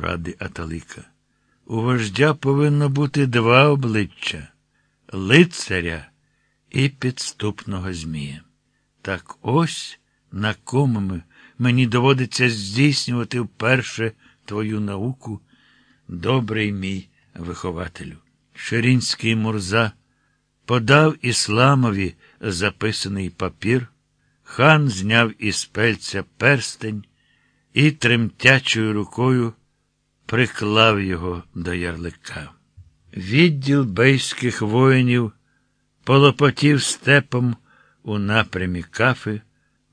ради Аталика. У вождя повинно бути два обличчя лицаря і підступного Змія. Так ось на кому мені доводиться здійснювати вперше твою науку, добрий мій вихователю. Ширінський Мурза подав Ісламові записаний папір, хан зняв із пельця перстень і тремтячою рукою приклав його до ярлика. Відділ бейських воїнів полопотів степом у напрямі кафи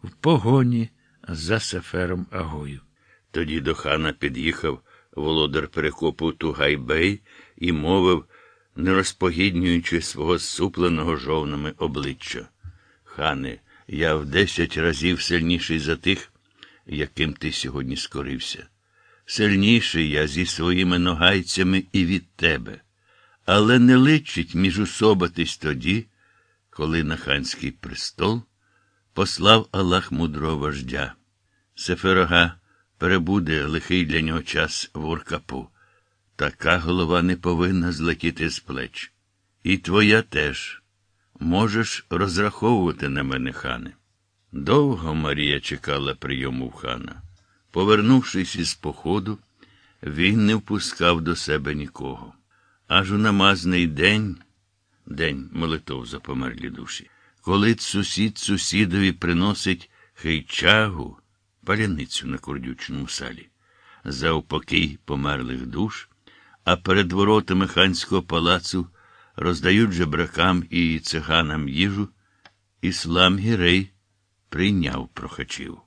в погоні за Сефером Агою. Тоді до хана під'їхав володар перекопу Тугайбей і мовив, не розпогіднюючи свого супленого жовнами обличчя. Хане, я в десять разів сильніший за тих, яким ти сьогодні скорився. Сильніший я зі своїми ногайцями і від тебе, але не личить міжусобатись тоді, коли на ханський престол послав Аллах мудрого вождя. Сеферога перебуде лихий для нього час в Уркапу. Така голова не повинна злетіти з плеч. І твоя теж. Можеш розраховувати на мене, хане. Довго Марія чекала прийому в хана. Повернувшись із походу, він не впускав до себе нікого. Аж у намазний день, день молитов за померлі душі, коли сусід сусідові приносить хейчагу, паляницю на курдючному салі, за упокій померлих душ, а перед воротами ханського палацу роздають жебракам і циганам їжу, іслам Гірей прийняв прохачів.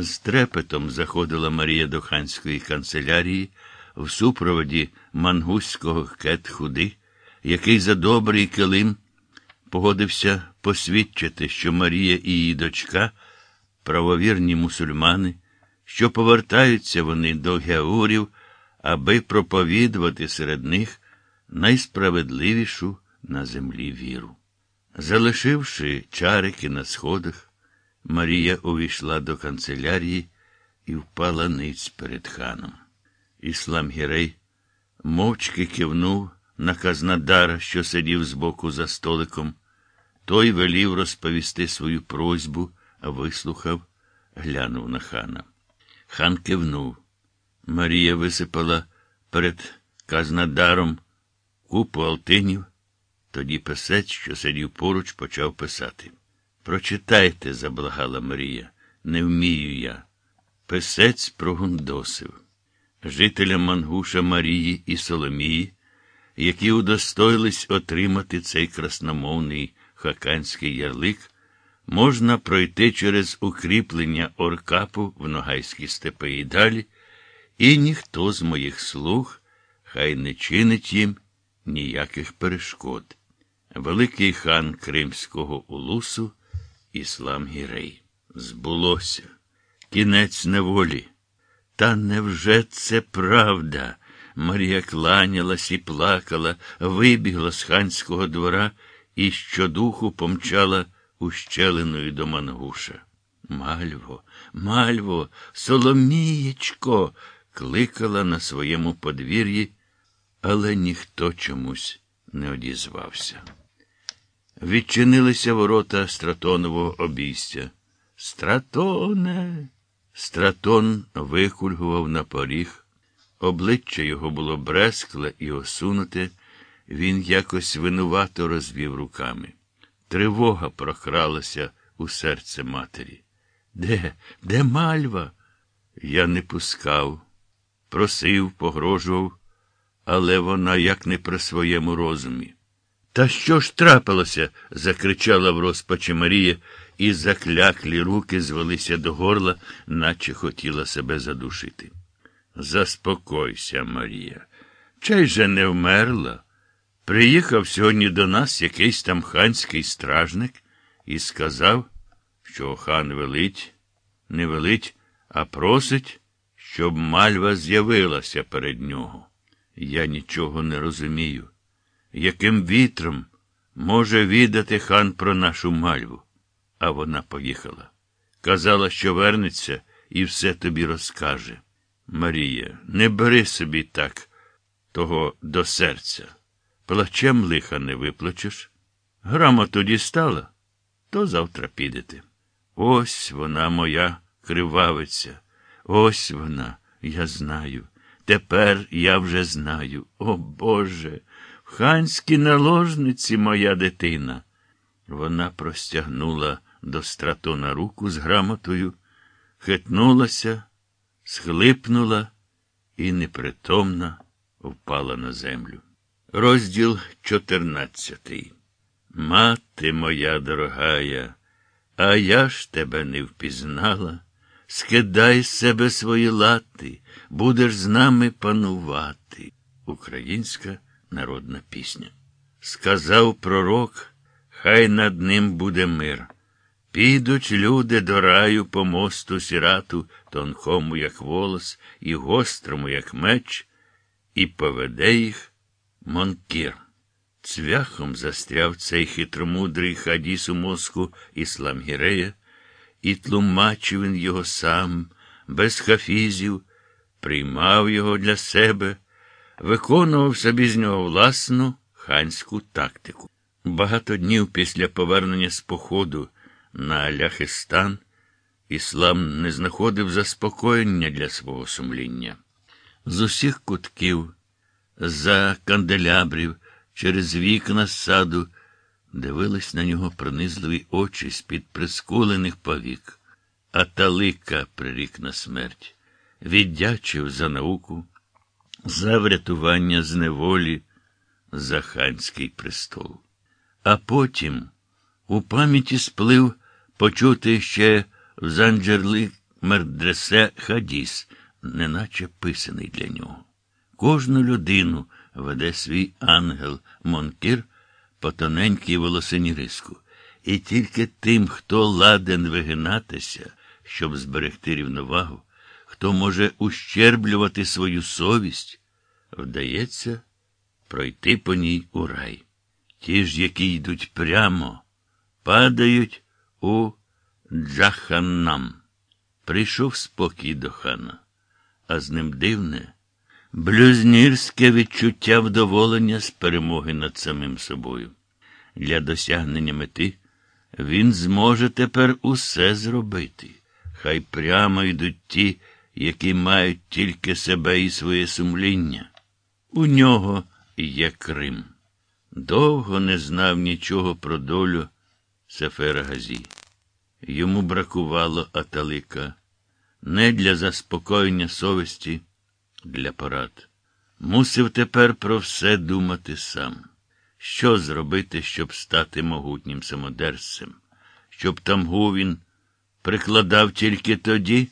З трепетом заходила Марія до ханської канцелярії в супроводі мангузького кет-худи, який за добрий килим погодився посвідчити, що Марія і її дочка правовірні мусульмани, що повертаються вони до геурів, аби проповідувати серед них найсправедливішу на землі віру. Залишивши чарики на сходах, Марія увійшла до канцелярії і впала ниць перед ханом. Іслам Гірей мовчки кивнув на Казнадара, що сидів збоку за столиком. Той велів розповісти свою просьбу, а вислухав, глянув на хана. Хан кивнув. Марія висипала перед Казнадаром купу алтинів. Тоді писець, що сидів поруч, почав писати. Прочитайте, заблагала Марія, не вмію я. Писець прогундосив. Жителям Мангуша Марії і Соломії, які удостоїлись отримати цей красномовний хаканський ярлик, можна пройти через укріплення Оркапу в Ногайські степи і далі, і ніхто з моїх слуг хай не чинить їм ніяких перешкод. Великий хан Кримського улусу Іслам Гірей. Збулося. Кінець неволі. Та невже це правда? Марія кланялась і плакала, вибігла з ханського двора і щодуху помчала ущелиною до Мангуша. Мальво, мальво, Соломієчко, кликала на своєму подвір'ї, але ніхто чомусь не одізвався. Відчинилися ворота стратонового обійстя. Стратоне. Стратон викульгував на поріг. Обличчя його було брескле і осунуте, він якось винувато розвів руками. Тривога прокралася у серце матері. Де, де мальва? Я не пускав, просив, погрожував, але вона як не при своєму розумі. Та що ж трапилося? закричала в розпачі Марія, і закляклі руки звелися до горла, наче хотіла себе задушити. Заспокойся, Марія. Чай же не вмерла. Приїхав сьогодні до нас якийсь там ханський стражник і сказав, що хан велить, не велить, а просить, щоб мальва з'явилася перед нього. Я нічого не розумію. Яким вітром може відати хан про нашу мальву? А вона поїхала. Казала, що вернеться і все тобі розкаже. Марія, не бери собі так того до серця. Плачем лиха не виплачеш. Грамоту дістала, то завтра підете. Ось вона моя кривавиця. Ось вона, я знаю. Тепер я вже знаю. О Боже, в ханській наложниці моя дитина. Вона простягнула до стратона руку з грамотою, хитнулася, схлипнула і непритомна впала на землю. Розділ чотирнадцятий. Мати моя дорогая, а я ж тебе не впізнала. Скидай з себе свої лати, будеш з нами панувати. Українська народна пісня. Сказав пророк, хай над ним буде мир. Підуть люди до раю по мосту сірату, тонкому, як волос, і гострому, як меч, і поведе їх Монкір. Цвяхом застряв цей хитромудрий хадіс у мозку іслам Гірея, і тлумачив він його сам, без хафізів, приймав його для себе, виконував собі з нього власну ханську тактику. Багато днів після повернення з походу на Ляхистан іслам не знаходив заспокоєння для свого сумління. З усіх кутків, за канделябрів, через вікна саду дивились на нього пронизливі очі з-під прискулених повік. А талика прирік на смерть, віддячив за науку, за врятування з неволі, за ханський престол. А потім у пам'яті сплив почути ще в Занджерли мердресе хадіс, неначе писаний для нього. Кожну людину веде свій ангел Монкір по тоненькій волосині риску. І тільки тим, хто ладен вигинатися, щоб зберегти рівновагу, хто може ущерблювати свою совість, вдається пройти по ній у рай. Ті ж, які йдуть прямо, падають у Джаханнам. Прийшов спокій до хана, а з ним дивне, блюзнірське відчуття вдоволення з перемоги над самим собою. Для досягнення мети він зможе тепер усе зробити. Хай прямо йдуть ті, які мають тільки себе і своє сумління. У нього є Крим. Довго не знав нічого про долю Сефера Газі. Йому бракувало аталика не для заспокоєння совісті, для порад. Мусив тепер про все думати сам. Що зробити, щоб стати могутнім самодерцем, щоб тамгу він прикладав тільки тоді,